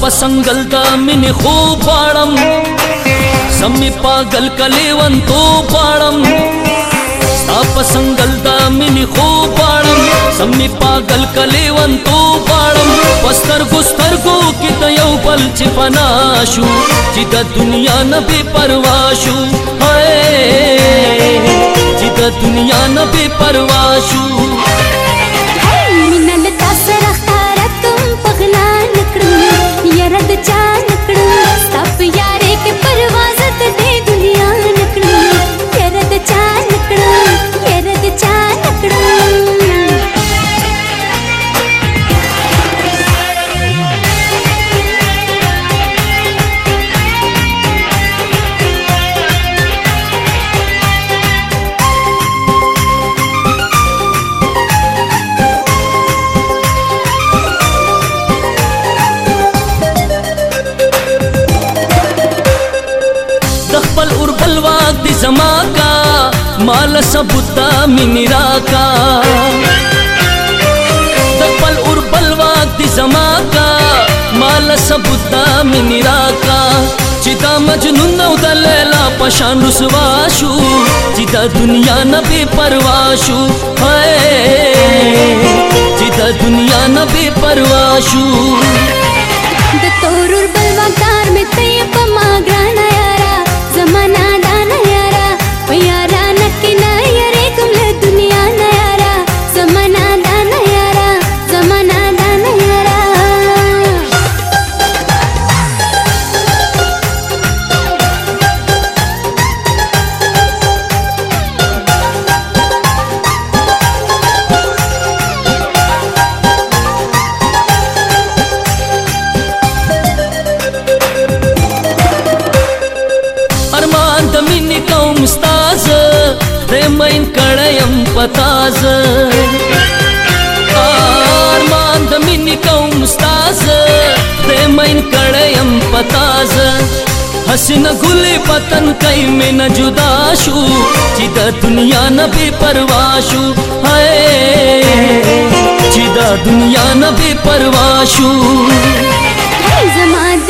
په سنگل دا منې خو پاړم سمې پاگل کلیون تو پاړم ستا په سنگل دا منې خو پاړم سمې پاگل کلیون تو پاړم پستر ګستر ګو کې د یو بل چې فنا شو چې د دنیا نه بے پروا شو هاي چې د دنیا نه بے پروا شو जमाका माल सबुता मिनिरा का दपल उर बलवाग दि जमाका माल सबुता मिनिरा का चिता मजनून नौदा लैला पशान रुसवाशु चिता दुनिया न बे परवाशु हाय चिता दुनिया न बे परवाशु द तोरुर बलवागदार में तैयप मागरा नयारा जमाना mini ca o mustază Te mai încălăiam pătază Armandă mini ca o mustază Te mai încălăiam pătază हसीन गुले पतन कई में न जुदाशु चिदा दुनिया न बेपरवाशु हाय चिदा दुनिया न बेपरवाशु जमात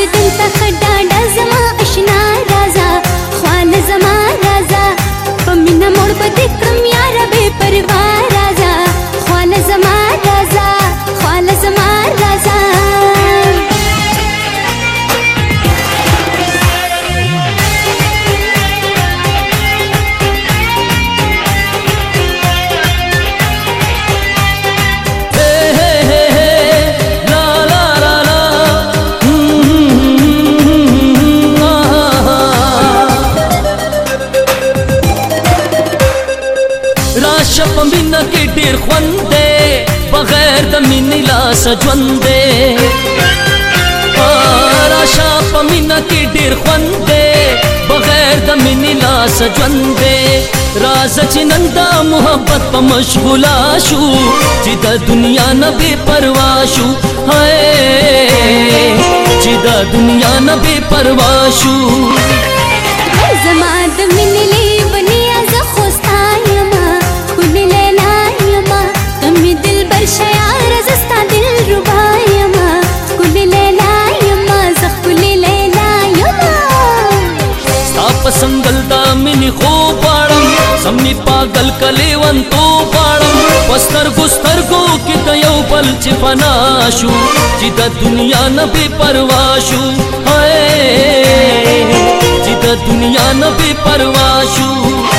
د مینې لاس ژوند دی راشه په مینه کې ډېر خوند دی بغیر د مینې لاس ژوند دی راځه چې نن دا محبت په مشغوله شو چې د دنیا نه بې پروا شو هی چې د دنیا نه بې پروا شو پسند دلتا منی خو پاړم سمي پاگل کلی ون تو پاړم پستر ګستر کو کی د یو بل چې فنا شو چې د دنیا نه بے پروا شو هاي چې د دنیا نه بے پروا شو